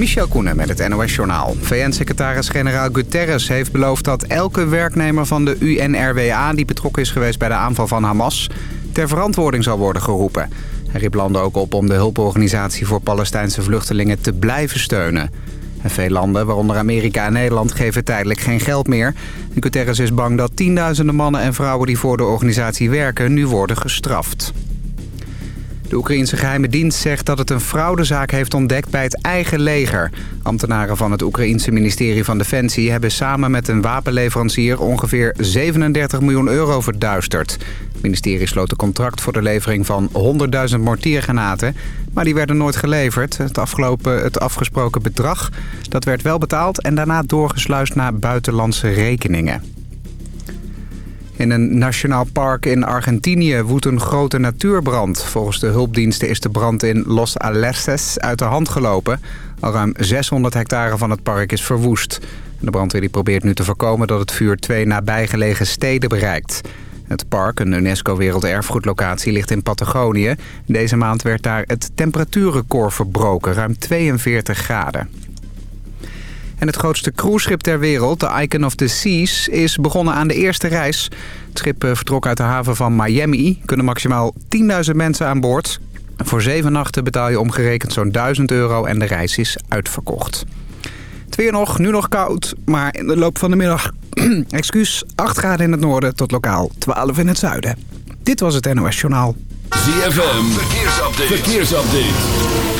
Michel Koenen met het NOS-journaal. VN-secretaris-generaal Guterres heeft beloofd dat elke werknemer van de UNRWA... die betrokken is geweest bij de aanval van Hamas... ter verantwoording zal worden geroepen. Hij riep landen ook op om de hulporganisatie voor Palestijnse vluchtelingen te blijven steunen. En veel landen, waaronder Amerika en Nederland, geven tijdelijk geen geld meer. Guterres is bang dat tienduizenden mannen en vrouwen die voor de organisatie werken... nu worden gestraft. De Oekraïense geheime dienst zegt dat het een fraudezaak heeft ontdekt bij het eigen leger. Ambtenaren van het Oekraïense ministerie van Defensie hebben samen met een wapenleverancier ongeveer 37 miljoen euro verduisterd. Het ministerie sloot een contract voor de levering van 100.000 mortiergranaten, maar die werden nooit geleverd. Het, afgelopen, het afgesproken bedrag dat werd wel betaald en daarna doorgesluist naar buitenlandse rekeningen. In een nationaal park in Argentinië woedt een grote natuurbrand. Volgens de hulpdiensten is de brand in Los Alerces uit de hand gelopen. Al ruim 600 hectare van het park is verwoest. De brandweer probeert nu te voorkomen dat het vuur twee nabijgelegen steden bereikt. Het park, een UNESCO-werelderfgoedlocatie, ligt in Patagonië. Deze maand werd daar het temperatuurrecord verbroken, ruim 42 graden. En het grootste cruiseschip ter wereld, de Icon of the Seas, is begonnen aan de eerste reis. Het schip eh, vertrok uit de haven van Miami. kunnen maximaal 10.000 mensen aan boord. Voor zeven nachten betaal je omgerekend zo'n 1000 euro en de reis is uitverkocht. Het weer nog, nu nog koud, maar in de loop van de middag... excuus, 8 graden in het noorden tot lokaal 12 in het zuiden. Dit was het NOS Journaal. ZFM, verkeersupdate. verkeersupdate.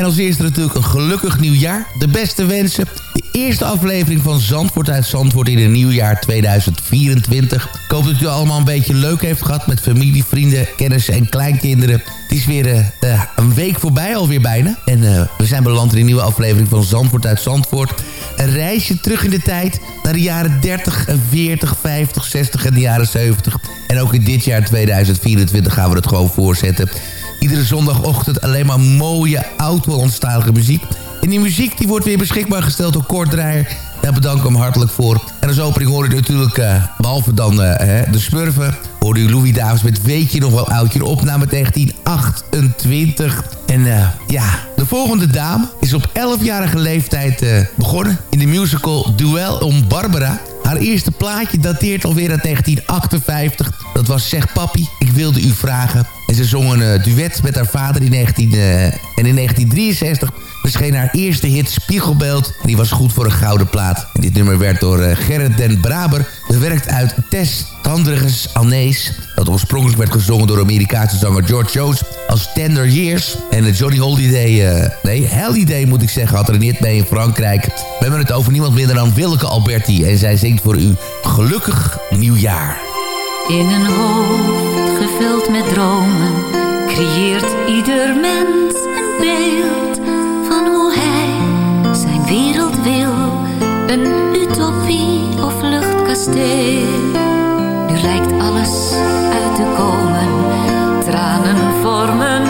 En als eerste natuurlijk een gelukkig nieuwjaar, de beste wensen. De eerste aflevering van Zandvoort uit Zandvoort in het nieuwjaar 2024. Ik hoop dat u allemaal een beetje leuk heeft gehad met familie, vrienden, kennissen en kleinkinderen. Het is weer eh, eh, een week voorbij alweer bijna. En eh, we zijn beland in een nieuwe aflevering van Zandvoort uit Zandvoort. Een reisje terug in de tijd naar de jaren 30, 40, 50, 60 en de jaren 70. En ook in dit jaar 2024 gaan we het gewoon voorzetten. Iedere zondagochtend alleen maar mooie oud-Hollandstalige muziek. En die muziek die wordt weer beschikbaar gesteld door Kort Draaier. Daar bedank hem hartelijk voor. En als opening hoor je natuurlijk, uh, behalve dan hè, de Smurfen... hoorde u Louis Davis met Weet je nog wel oudje? Een opname 1928. En uh, ja, de volgende dame is op 11-jarige leeftijd begonnen... in de musical Duel om Barbara... Haar eerste plaatje dateert alweer uit 1958. Dat was Zeg Papi, ik wilde u vragen. En ze zongen een duet met haar vader in 19, uh, en in 1963 verscheen haar eerste hit Spiegelbeeld. Die was goed voor een gouden plaat. Dit nummer werd door uh, Gerrit den Braber bewerkt uit Tess Tandriges Annees. Dat oorspronkelijk werd gezongen door Amerikaanse zanger George Jones als Tender Years. En Johnny Holiday, uh, nee, Holiday moet ik zeggen, had er hit mee in Frankrijk. We hebben het over niemand minder dan Willeke Alberti. En zij zingt voor u Gelukkig Nieuwjaar. In een hoofd gevuld met dromen creëert ieder mens een beeld Nu lijkt alles uit te komen, tranen vormen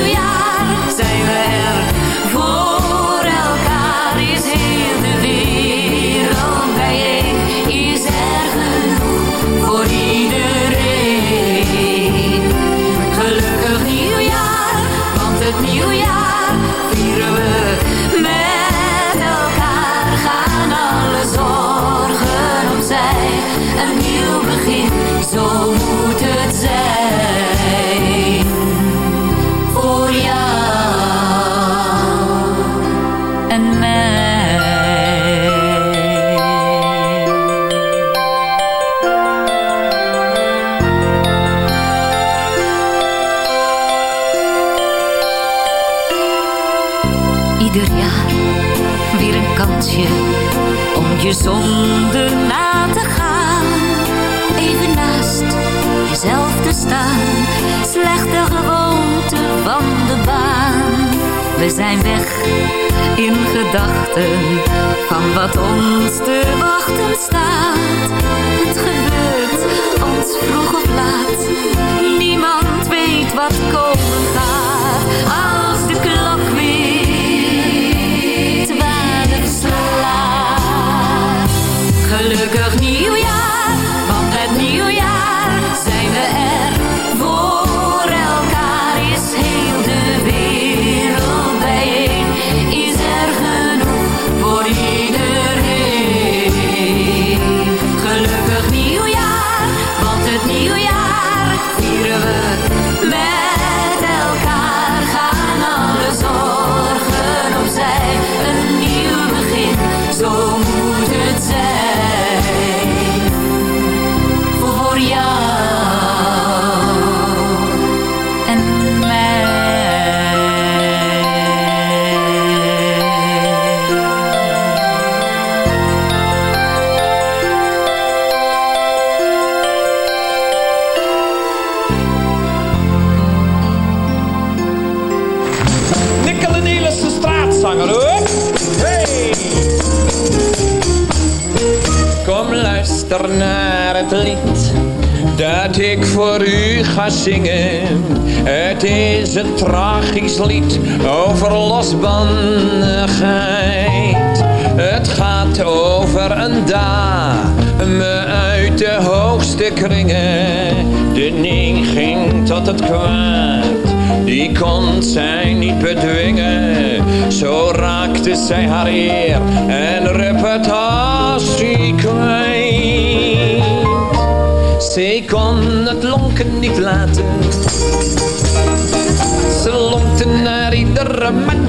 want met zonde na te gaan. Even naast jezelf te staan, slechte gewoonte van de baan. We zijn weg in gedachten van wat ons te wachten staat. Het gebeurt ons vroeg of laat, niemand weet wat komen gaat. Als de klok Gelukkig nieuwjaar, Het is een tragisch lied over losbandigheid. Het gaat over een dame uit de hoogste kringen. De neiging tot het kwaad die kon zij niet bedwingen. Zo raakte zij haar eer en reputatie kwijt. Ze kon het lonken niet laten. Ze lonkte naar iedere man.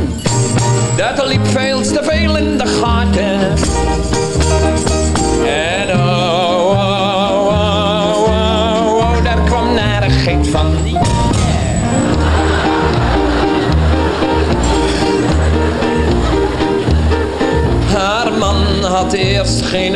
Dat liep veel te veel in de gaten. En oh, oh, oh, oh, oh daar kwam narigheid van. Haar man had eerst geen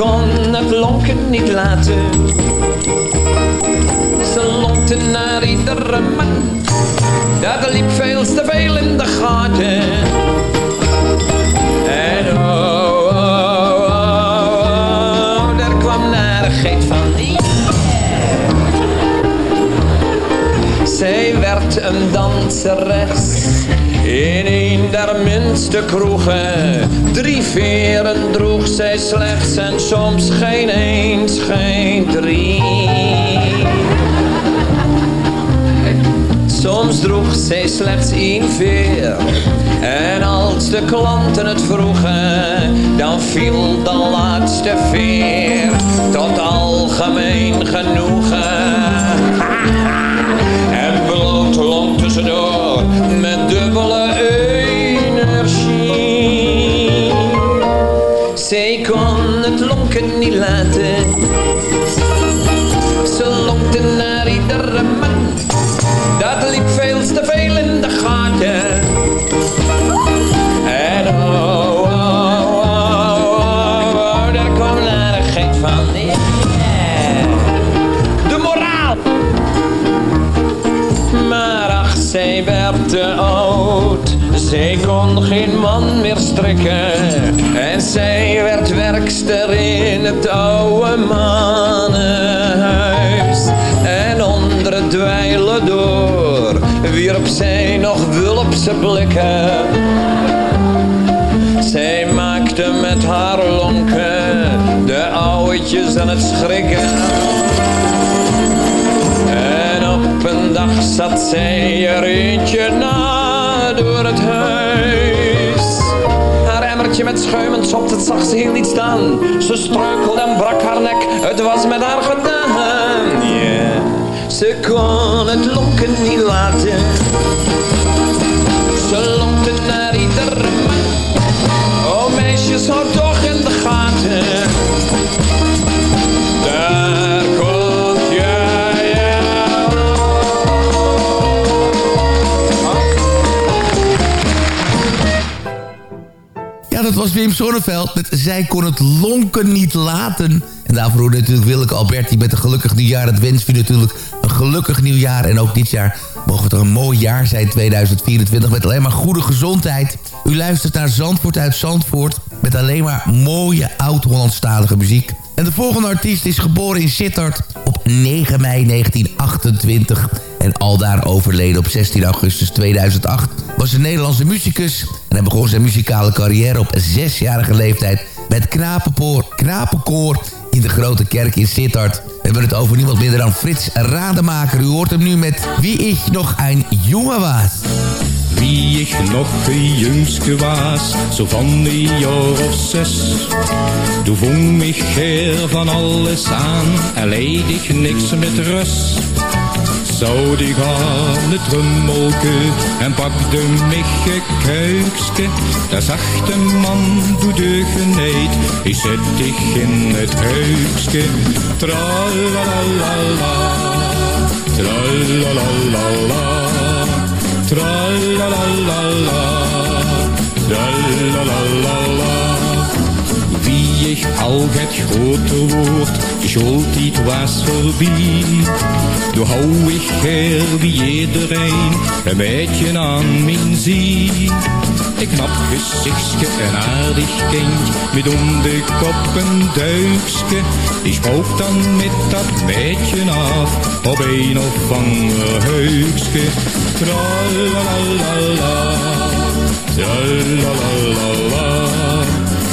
kon het lonken niet laten Ze lonkte naar iedere man dat liep veel te veel in de gaten. En oh, oh, oh, oh daar kwam narigheid van. Zij werd een danseres in der minste kroegen. Drie veren droeg zij slechts en soms geen eens, geen drie. Soms droeg zij slechts één veer. En als de klanten het vroegen, dan viel de laatste veer tot algemeen genoegen. En bloot long tussendoor met dubbele energie. Het lonken niet laten. Zij kon geen man meer strikken. En zij werd werkster in het oude mannenhuis. En onder het dweilen door wierp zij nog wulpse blikken. Zij maakte met haar lonken de ouwetjes aan het schrikken. En op een dag zat zij er eentje na het huis. Haar emmertje met schuimend sop, dat zag ze heel niet staan. Ze struikelde en brak haar nek, het was met haar gedaan. Ze kon het lonken niet laten. Ze lonkte naar iedere man. Oh meisjes, hou toch dat was Wim Sonneveld met Zij kon het lonken niet laten. En daarvoor natuurlijk Willeke Alberti met een gelukkig nieuwjaar. Het wens je natuurlijk een gelukkig nieuwjaar. En ook dit jaar mogen het er een mooi jaar zijn, 2024. Met alleen maar goede gezondheid. U luistert naar Zandvoort uit Zandvoort. Met alleen maar mooie oud-Hollandstalige muziek. En de volgende artiest is geboren in Sittard op 9 mei 1928. En aldaar overleden op 16 augustus 2008. Was een Nederlandse muzikus. En hij begon zijn muzikale carrière op zesjarige leeftijd. Met knapenkoor, knapenkoor in de grote kerk in Sittard. We hebben het over niemand minder dan Frits Rademaker. U hoort hem nu met Wie ik nog een jongen was. Wie ik nog een jongske was, zo van een jaar of zes. Toen vong ik van alles aan en leed ik niks met rust. Zou die gaan het rummelke en mich een kuikske. Daar zag de man doe de geneid, ik zet dich in het huikske. Tralalala, tralalala. Tralalala, tralalala. Ik al het grote woord, de schooltijd was voorbij. Toen hou ik her wie iedereen een beetje aan mijn zie. Een knap gezichtje, een aardig kind, met om de kop een duikske. Die spook dan met dat meidje af, op een of ander heukske.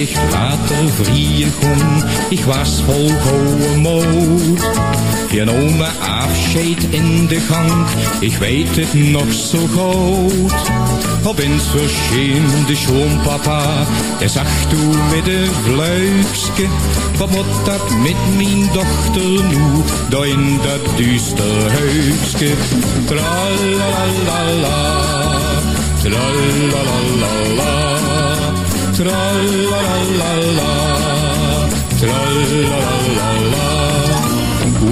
Wie ik later vrije kon, ik was vol gouden moed. Je me afscheid in de gang, ik weet het nog zo goed. Op eens verscheen de schoonpapa, hij zag toen met een vluikske. Wat moet dat met mijn dochter nu, daar in dat duister huisje? Tralalala, tralalala, tralalala.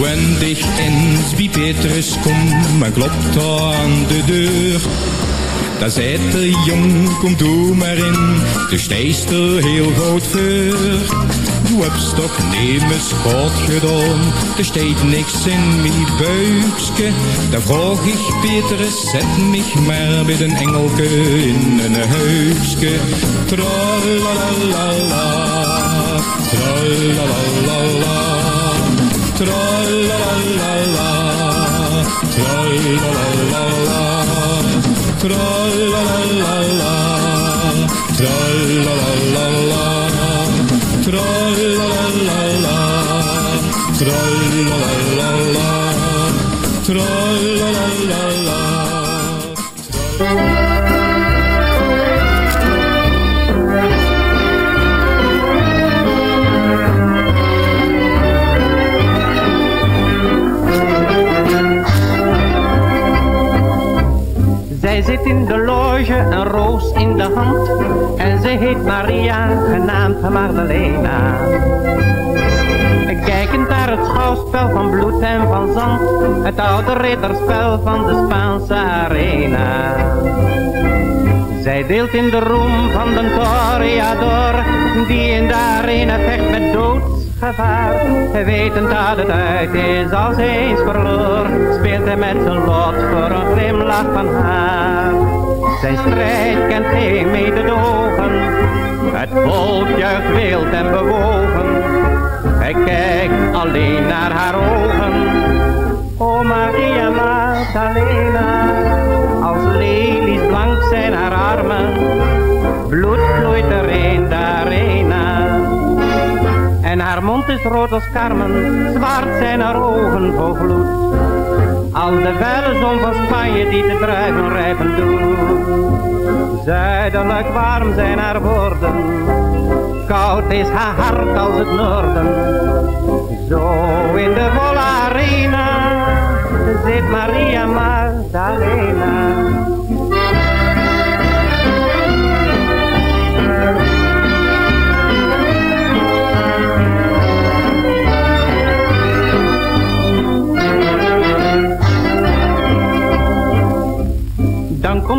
Wenn dich eens bij Petrus kom en klopt aan de deur. Dan zei de jong, kom doe maar in, de stijst er heel goed voor. Du hebt toch nemen schot gedaan, er steekt niks in mijn buikske. Dan vroeg ik Petrus, zet mich maar met een engelke in een huisje. Tralalala, tralalala. Tra-la-la-la-la, tra-la-la-la-la, tra-la-la-la-la, tra-la-la-la-la, tra-la-la-la-la, tra-la-la-la-la. Zij zit in de loge, een roos in de hand. Ze heet Maria, genaamd Magdalena. Kijkend naar het schouwspel van bloed en van zand. Het oude ridderspel van de Spaanse arena. Zij deelt in de roem van de toreador. Die in de arena vecht met doodsgevaar. Wetend dat het uit is als hij eens verloor. Speelt hij met zijn lot voor een glimlach van haar. Zijn strijd kent geen mededogen. Het volk juicht wild en bewogen. Hij kijkt alleen naar haar ogen. O Maria Magdalena, als lelies blank zijn haar armen. Bloed vloeit er in de arena. En haar mond is rood als karmen, zwart zijn haar ogen vol gloed. Al de vuile zon van Spanje die de druiven rijpen doet. Zuidelijk warm zijn haar woorden, koud is haar hart als het noorden. Zo in de volle arena zit Maria Magdalena.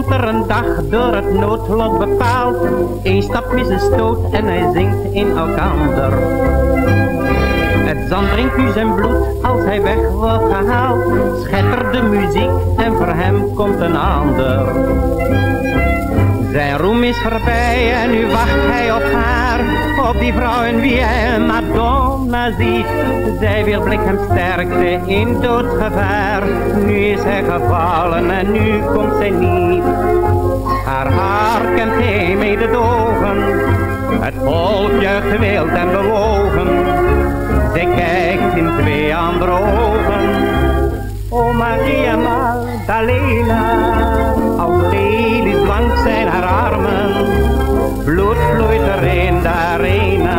Komt er een dag door het noodlot bepaald. Eén stap is een stoot en hij zingt in elkander. Het zand drinkt u zijn bloed als hij weg wordt gehaald. Schettert de muziek en voor hem komt een ander. Zijn roem is voorbij en nu wacht hij op haar. Op die vrouw in wie hij een Madonna ziet. Zij wil blik hem sterkte in doodsgevaar. Nu is hij gevallen en nu komt zij niet. Haar haar kent geen mededogen. Het volk juicht wild en bewogen. Zij kijkt in twee andere ogen. O Maria Magdalena, als lelies blank zijn haar armen, bloed vloeit er in de arena.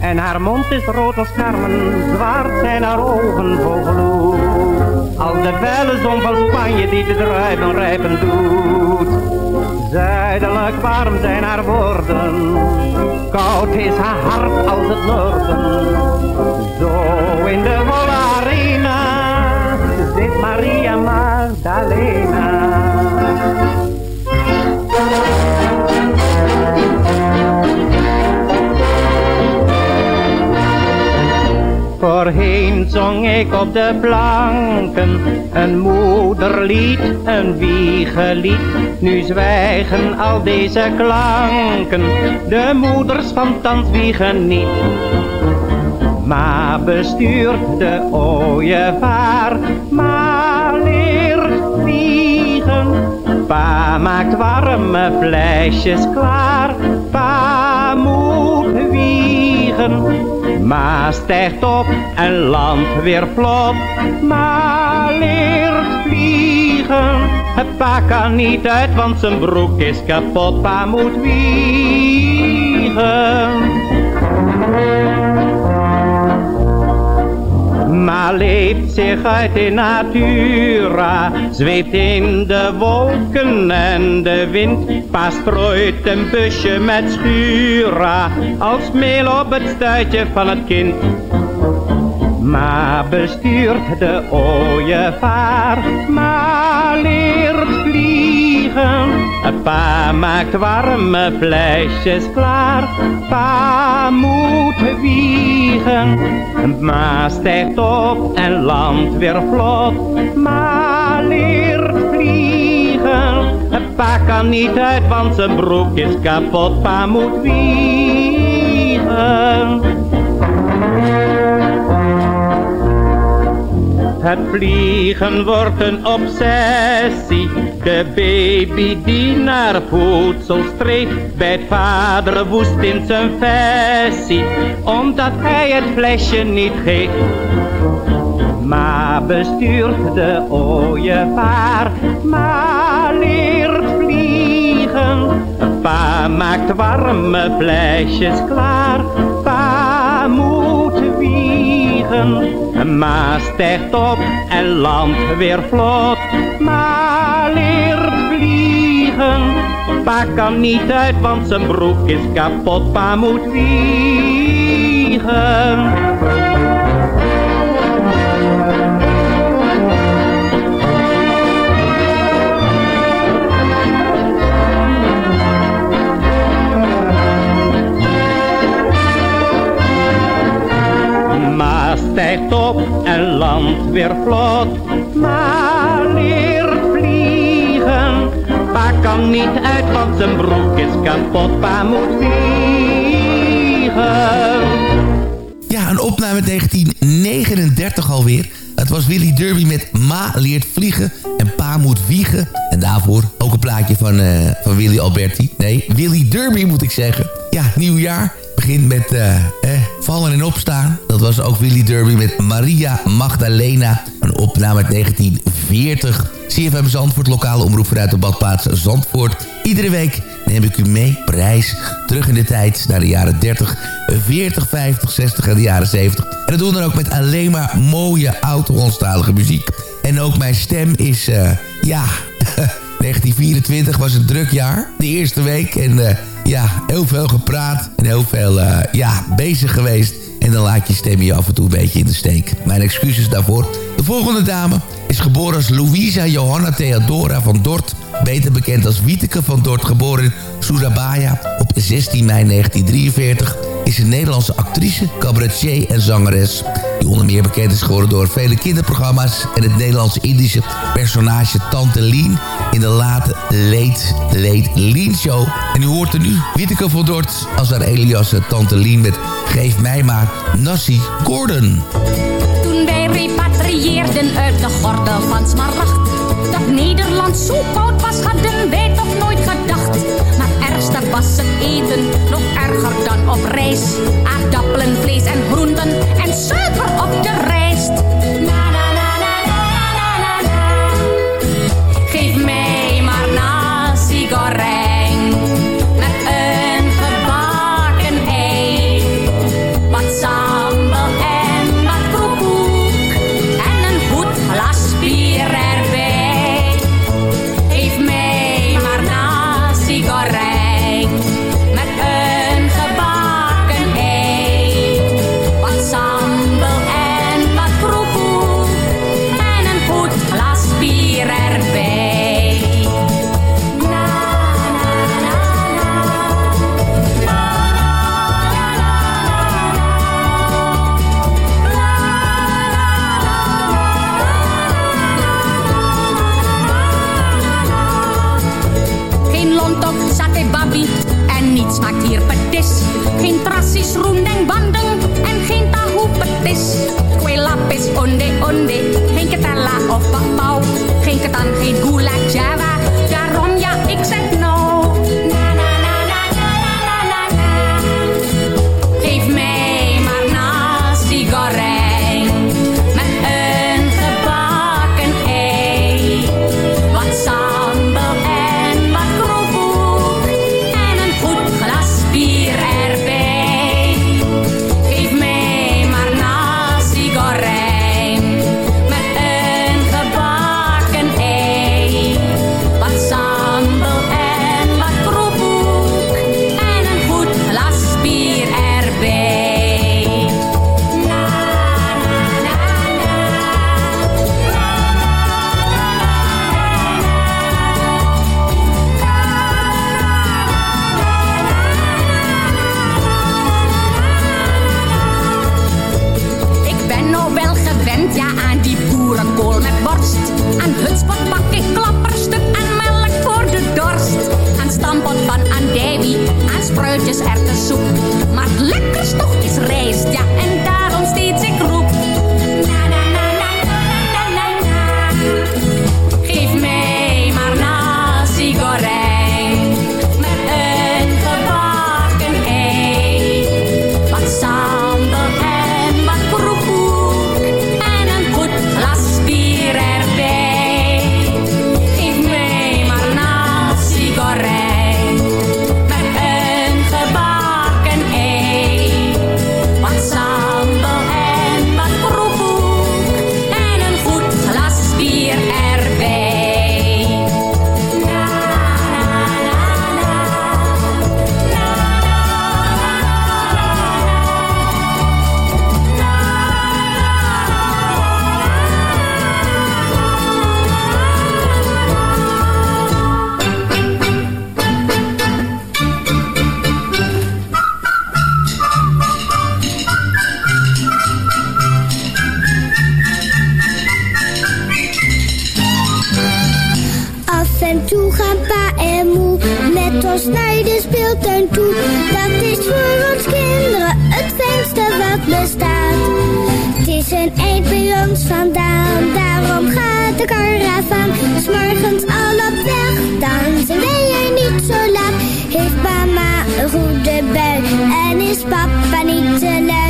En haar mond is rood als karmen, zwart zijn haar ogen vol. Als de vuile zon van Spanje die de druiven rijpen doet. Zuidelijk warm zijn haar woorden, koud is haar hart als het noorden. Zo in de volle arena zit Maria Magdalena. Voorheen zong ik op de planken een moederlied, een wiegelied. Nu zwijgen al deze klanken, de moeders van thans wiegen niet. Maar bestuurt de ooievaar, maar leert vliegen. Pa maakt warme flesjes klaar, pa moet wiegen. Ma stijgt op en landt weer vlot, ma leert vliegen. Het pa kan niet uit, want zijn broek is kapot, pa moet wiegen. Maar leeft zich uit in natura, zweeft in de wolken en de wind. Pa strooit een busje met schura, als meel op het stuitje van het kind. Maar bestuurt de ooievaar, maar leert vliegen. Pa maakt warme flesjes klaar, pa moet wiegen. Ma stijgt op en landt weer vlot, ma leert vliegen. Pa kan niet uit, want zijn broek is kapot, pa moet wiegen. Het vliegen wordt een obsessie. De baby die naar voedsel streeft, bij vader woest in zijn vessie, omdat hij het flesje niet geeft. Maar bestuurt de ooievaar, maar leert vliegen. Pa maakt warme flesjes klaar, pa moet wiegen. Ma stijgt op en landt weer vlot, ma leert vliegen. Pa kan niet uit, want zijn broek is kapot, pa moet wiegen. Stijgt op en landt weer vlot, maar leert vliegen. Pa kan niet uit, want zijn broek is kapot, pa moet vliegen. Ja, een opname 1939 alweer. Het was Willy Derby met Ma leert vliegen en Pa moet wiegen. En daarvoor ook een plaatje van, eh, van Willy Alberti. Nee, Willy Derby moet ik zeggen. Ja, nieuwjaar begint met eh, vallen en opstaan. Dat was ook Willy Derby met Maria Magdalena. Een opname uit 1940. CFM Zandvoort, lokale omroep vanuit de badplaats Zandvoort. Iedere week neem ik u mee, prijs, terug in de tijd naar de jaren 30, 40, 50, 60 en de jaren 70. En dat doen we dan ook met alleen maar mooie oud-Hollandstalige muziek. En ook mijn stem is, eh, ja, 1924 was een druk jaar. De eerste week en eh, ja, heel veel gepraat en heel veel eh, ja, bezig geweest. En dan laat je stem je af en toe een beetje in de steek. Mijn excuses daarvoor. De volgende dame is geboren als Louisa Johanna Theodora van Dort. Beter bekend als Wieteke van Dort, geboren in Surabaya op 16 mei 1943 is een Nederlandse actrice, cabaretier en zangeres... die onder meer bekend is geworden door vele kinderprogramma's... en het Nederlands-Indische personage Tante Lien... in de late Late Late Lien Show. En u hoort er nu Witteke van Dort als haar Elias Tante Lien... met Geef mij maar Nassi Gordon. Wij repatrieerden uit de gordel van Smaragd... dat Nederland zo koud was, hadden wij toch nooit gedacht... Maar ergste was het eten, nog erger dan op reis. Aardappelen, vlees en groenten en suiker op de rijst. Dat is voor ons kinderen het fijnste wat bestaat. Het is een eind bij ons vandaan, daarom gaat de karavaan. S morgens al op weg, dan zijn wij er niet zo laat. Heeft mama een goede bel? en is papa niet te laat.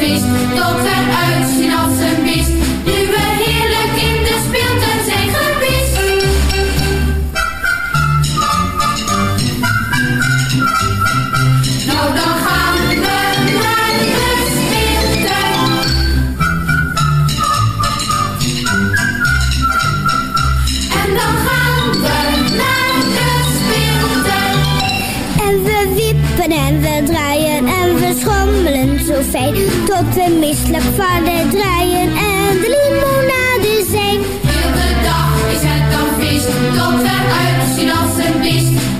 vis. Tot eruit zien als een beest. We misselijk van het draaien en de limonade zijn. Heel de dag is het dan vis, tot we uitzien als een beest.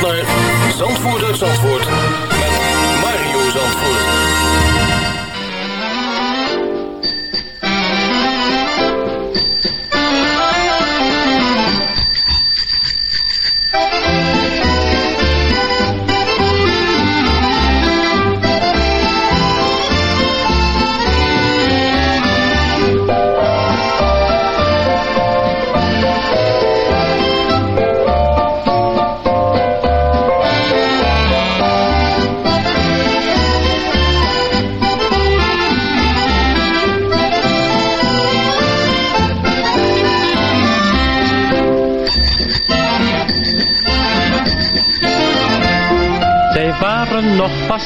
naar Zandvoort uit Zandvoort met Mario Zandvoort.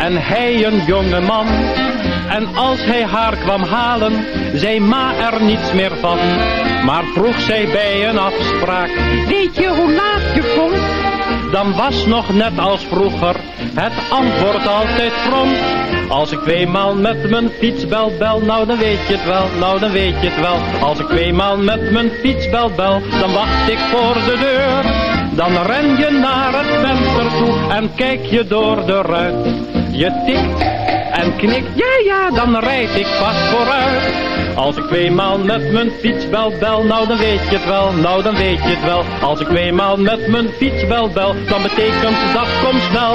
en hij een jonge man. En als hij haar kwam halen, zei ma er niets meer van. Maar vroeg zij bij een afspraak, weet je hoe laat je komt? Dan was nog net als vroeger het antwoord altijd prompt. Als ik tweemaal met mijn fiets bel bel, nou dan weet je het wel, nou dan weet je het wel. Als ik tweemaal met mijn fiets bel bel, dan wacht ik voor de deur. Dan ren je naar het venster toe en kijk je door de ruit. Je tikt en knikt, ja ja, dan rijd ik vast vooruit. Als ik tweemaal met mijn fiets bel bel, nou dan weet je het wel, nou dan weet je het wel. Als ik tweemaal met mijn fiets bel bel, dan betekent dat kom snel.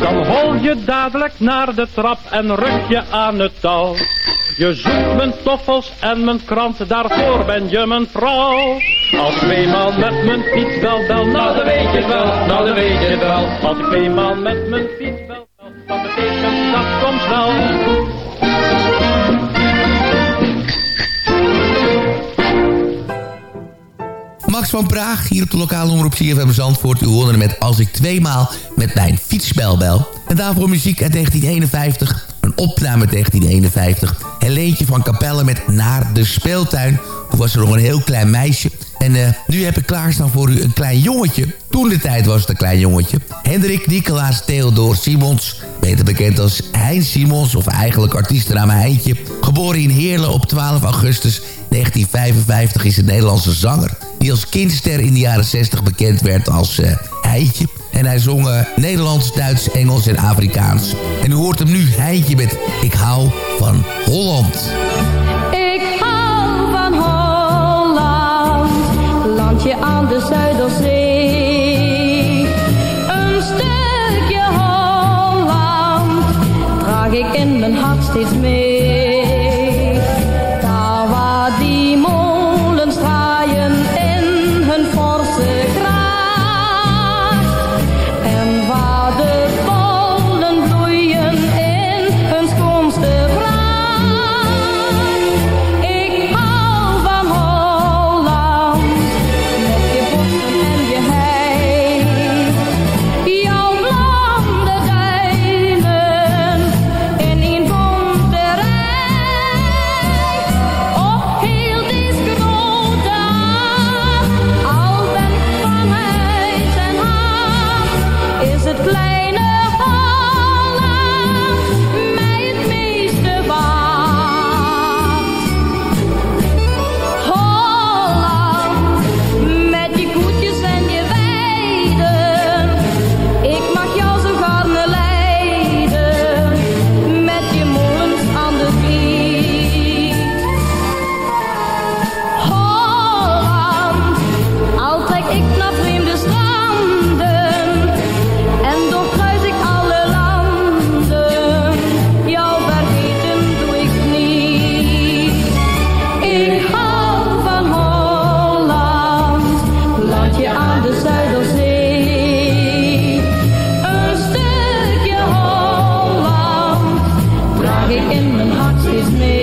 Dan hol je dadelijk naar de trap en ruk je aan het touw. Je zoekt mijn toffels en mijn krant, daarvoor ben je mijn vrouw. Als ik tweemaal met mijn fiets bel nou dan weet je wel, nou dan weet je het wel. Als ik tweemaal met mijn fiets bel bel, dan betekent dat kom snel. Max van Praag, hier op de lokale omroep CFM Zandvoort. U hoorde met Als ik tweemaal met mijn fietsbel bel. En daarvoor muziek uit 1951. Een opname uit 1951. Helentje van Capelle met Naar de Speeltuin. Toen was er nog een heel klein meisje. En uh, nu heb ik klaarstaan voor u een klein jongetje. Toen de tijd was het een klein jongetje. Hendrik Nicolaas Theodor Simons. Beter bekend als Hein Simons, of eigenlijk artiestennaam Heintje. Geboren in Heerlen op 12 augustus 1955 is een Nederlandse zanger... die als kindster in de jaren 60 bekend werd als uh. En hij zong uh, Nederlands, Duits, Engels en Afrikaans. En u hoort hem nu, Heintje, met Ik hou van Holland. Ik hou van Holland, landje aan de Zuiderzee. Een stukje Holland draag ik in mijn hart steeds mee. Als ze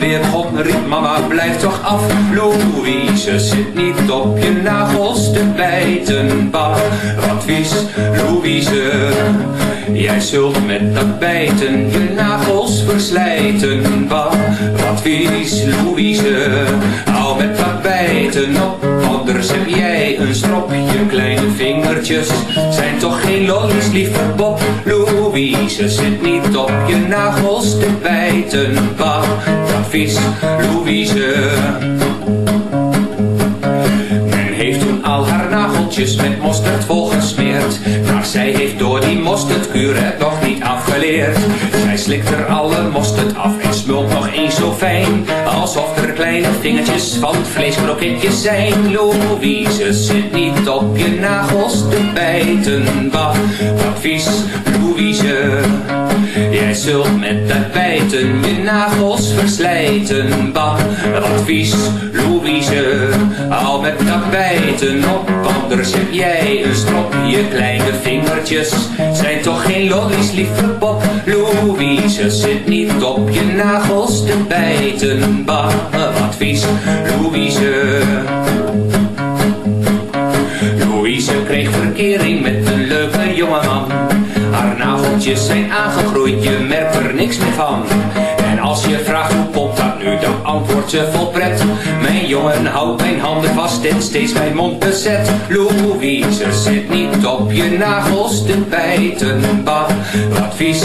weer God riep, mama blijf toch af. Louise zit niet op je nagels te bijten, bah, wat vies, Louise. Jij zult met dat bijten je nagels verslijten, bah, wat vies, Louise. Hou met dat bijten op, anders heb jij een strop. Je kleine vingertjes zijn toch geen lollies, lieve Bob. Louise zit niet op je nagels te bijten, bah, vies, Louise. Men heeft toen al haar nageltjes met mosterd volgesmeerd. Maar zij heeft door die mosterdkuur het nog niet afgeleerd. Zij slikt er alle mosterd af en smult nog eens zo fijn. Alsof er kleine vingertjes van vleeskroketjes zijn. Louise zit niet op je nagels te bijten. Bah, wat vies, Louise. Jij zult met dat bijten je nagels verslijten. Bah, wat vies, Louise. Al met dat bijten op, anders heb jij een strop. Je kleine vingertjes zijn toch geen lollies, lieve pop. Louise zit niet op je nagels te bijten. Bah, wat vies, Louise. Louise kreeg verkering met nageltjes zijn aangegroeid, je merkt er niks meer van. En als je vraagt hoe komt dat nu, dan antwoordt ze vol pret. Mijn jongen houdt mijn handen vast en steeds mijn mond bezet. Louise zit niet op je nagels te bijten. Bah, wat vies,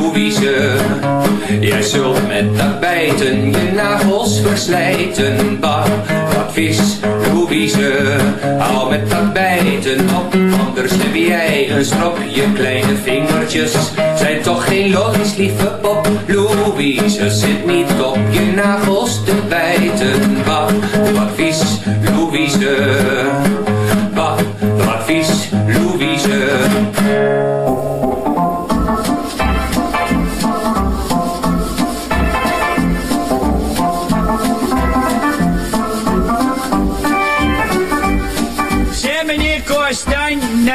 Louise. Jij zult met dat bijten je nagels verslijten. Bah, wat vies, Louise. Hou met dat bijten op, anders heb jij een strop. Je kleine vingertjes zijn toch geen logisch lieve pop. Louise zit niet op je nagels te bijten. Bah, wat vies, Louise.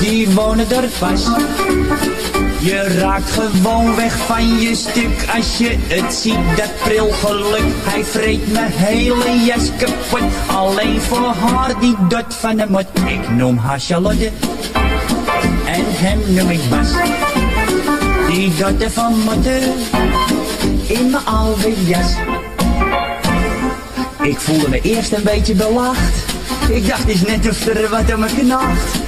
die wonen er pas. Je raakt gewoon weg van je stuk als je het ziet, dat prilgeluk. Hij vreet mijn hele jas kapot, alleen voor haar die dot van de mot. Ik noem haar Charlotte, en hem noem ik Bas. Die dotte van motten, in mijn oude jas. Ik voelde me eerst een beetje belacht. Ik dacht eens net of er wat aan me knaagt.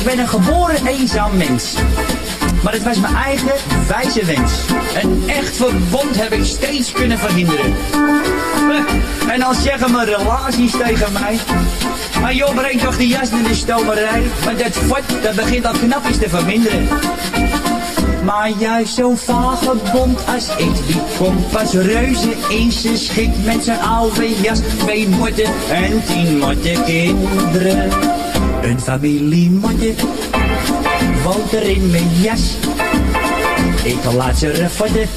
Ik ben een geboren eenzaam mens. Maar het was mijn eigen wijze wens. Een echt verbond heb ik steeds kunnen verhinderen. En dan zeggen mijn relaties tegen mij. Maar joh, breng toch die jas naar de stomerij. Want dat fort, dat begint al knapjes te verminderen. Maar juist zo'n vagebond als ik, die komt pas reuze in zijn schik met zijn oude jas. Twee motten en tien motten kinderen. Een familie motten woont er in mijn jas. Ik laat ze refotten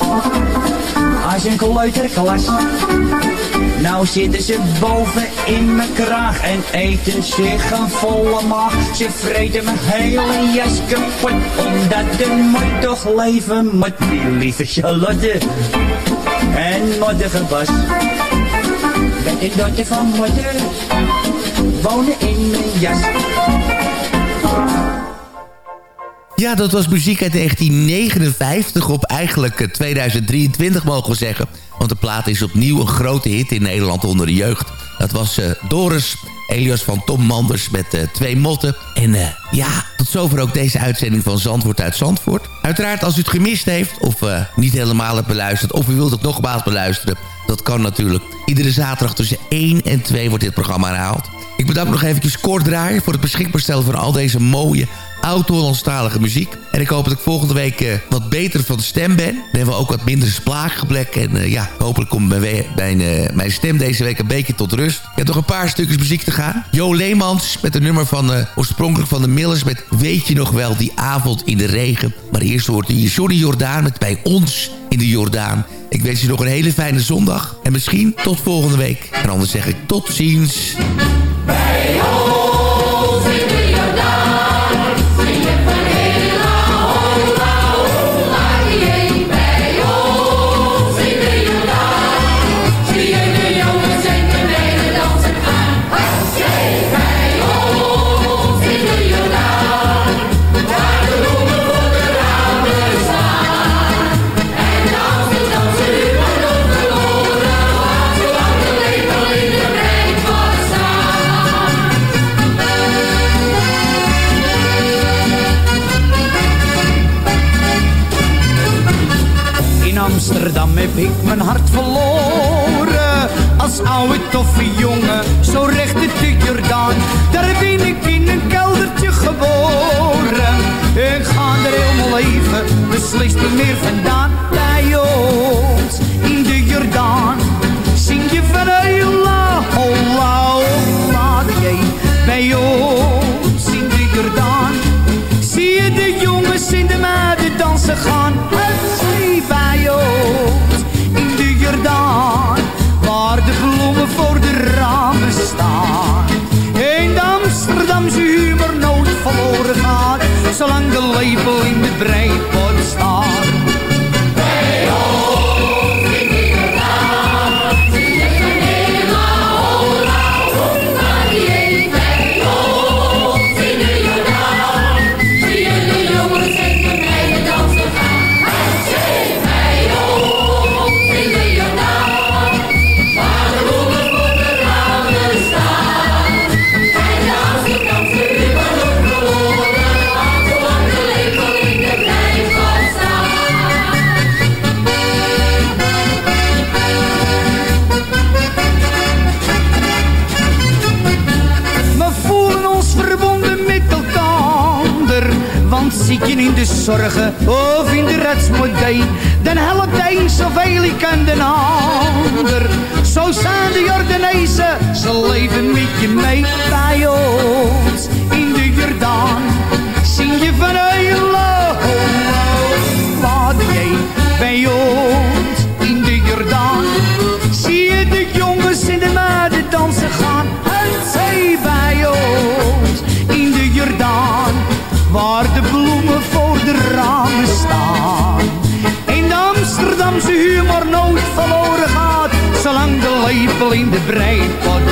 als een kleuterklas. Nou zitten ze boven in mijn kraag en eten zich een volle maag. Ze vreten mijn hele jas kapot, omdat de mot toch leven moet. Die lieve Charlotte en moddige Bas. Met een dochter van moeder wonen in mijn. Ja, dat was muziek uit 1959 op eigenlijk eh, 2023 mogen we zeggen. Want de plaat is opnieuw een grote hit in Nederland onder de jeugd. Dat was eh, Doris Elias van Tom Manders met eh, twee motten. En eh, ja, tot zover ook deze uitzending van Zandvoort uit Zandvoort. Uiteraard als u het gemist heeft of eh, niet helemaal hebt beluisterd... of u wilt het nogmaals beluisteren, dat kan natuurlijk. Iedere zaterdag tussen 1 en 2 wordt dit programma herhaald. Ik bedank nog eventjes Kort Draaien voor het beschikbaar stellen van al deze mooie oud-Hollandstalige muziek. En ik hoop dat ik volgende week eh, wat beter van de stem ben. Dan hebben we ook wat minder splaaggeblek. En eh, ja, hopelijk komt mijn, mijn, eh, mijn stem deze week een beetje tot rust. Ik heb nog een paar stukjes muziek te gaan. Jo Leemans met een nummer van oorspronkelijk van de Millers... met Weet je nog wel, die avond in de regen. Maar eerst hoort u Johnny Jordaan met Bij ons in de Jordaan. Ik wens je nog een hele fijne zondag. En misschien tot volgende week. En anders zeg ik tot ziens. In Amsterdam zit je in de zorgen of in de retsmodee, dan helpt de een zoveel ik aan de ander. Zo zijn de Jordanezen, ze leven met je mee bij ons in de Jordaan. Zing je van lepel in de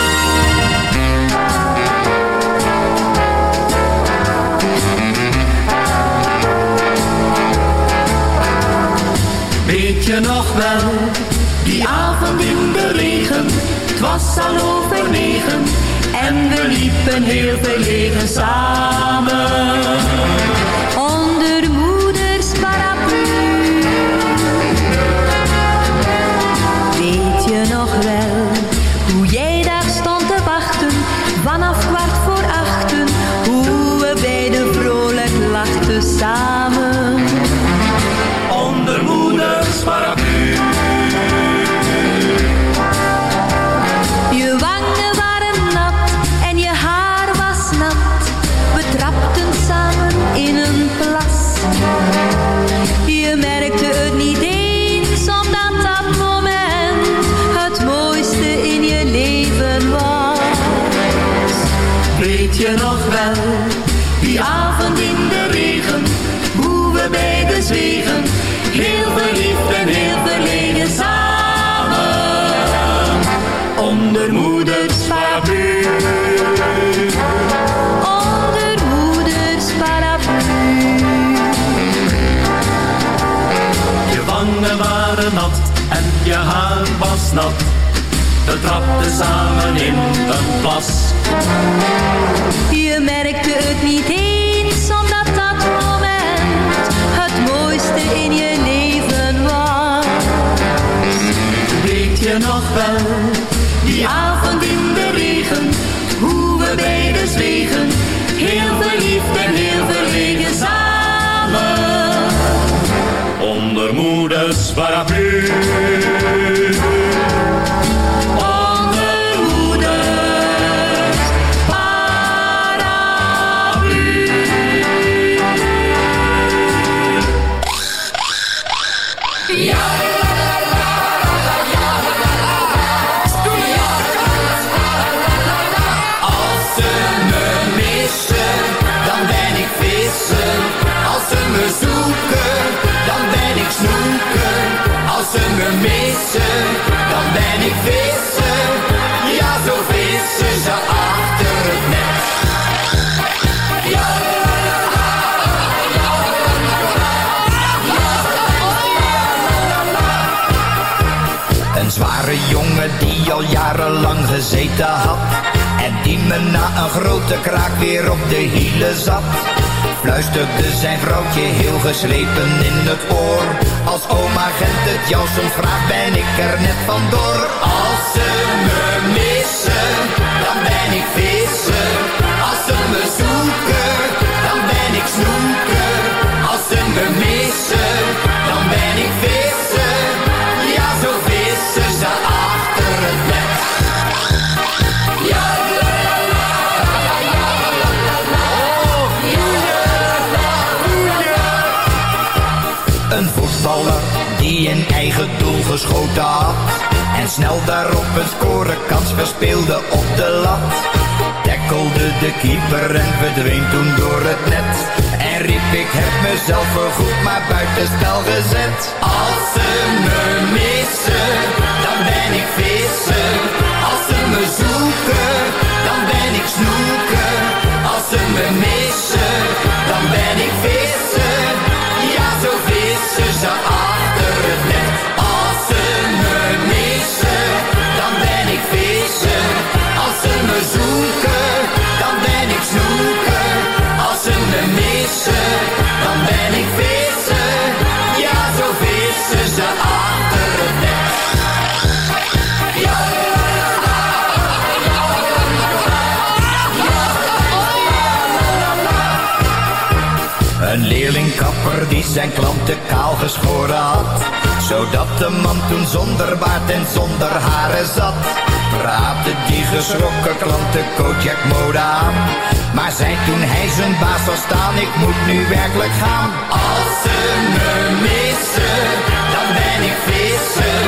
Nog wel, die avond in de regen, het was al over negen en we liepen heel verlegen samen. En je haar was nat. We trapten samen in een plas. Je merkte het niet eens, ik vissen. Ja, zo vissen ze achter het net. Ja. Een zware jongen die al jarenlang gezeten had En die me na een grote kraak weer op de hielen zat Fluisterde zijn vrouwtje heel geslepen in het oor Als oma Gent het jou soms vraagt ben ik er net vandoor Als Die een eigen doel geschoten had. En snel daarop een scorekans verspeelde op de lat. Tackelde de keeper en verdween toen door het net. En riep ik heb mezelf voorgoed maar buitenspel gezet. Als ze me missen, dan ben ik vissen. Als ze me zoeken, dan ben ik snoeken. Als ze me missen, dan ben ik vissen achter Als ze me missen, dan ben ik vissen. Als ze me zoeken, dan ben ik snoeken. Als ze me missen, dan ben ik vissen. Ja, zo vissen ze leerlingkapper die zijn klanten kaal geschoren had Zodat de man toen zonder baard en zonder haren zat. Praatte die geschrokken klanten Kojak mode aan Maar zei toen hij zijn baas zou staan Ik moet nu werkelijk gaan. Als ze me missen Dan ben ik vissen.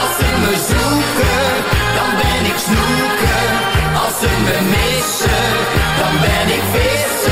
Als ze me zoeken Dan ben ik snoeken. Als ze me missen Dan ben ik vissen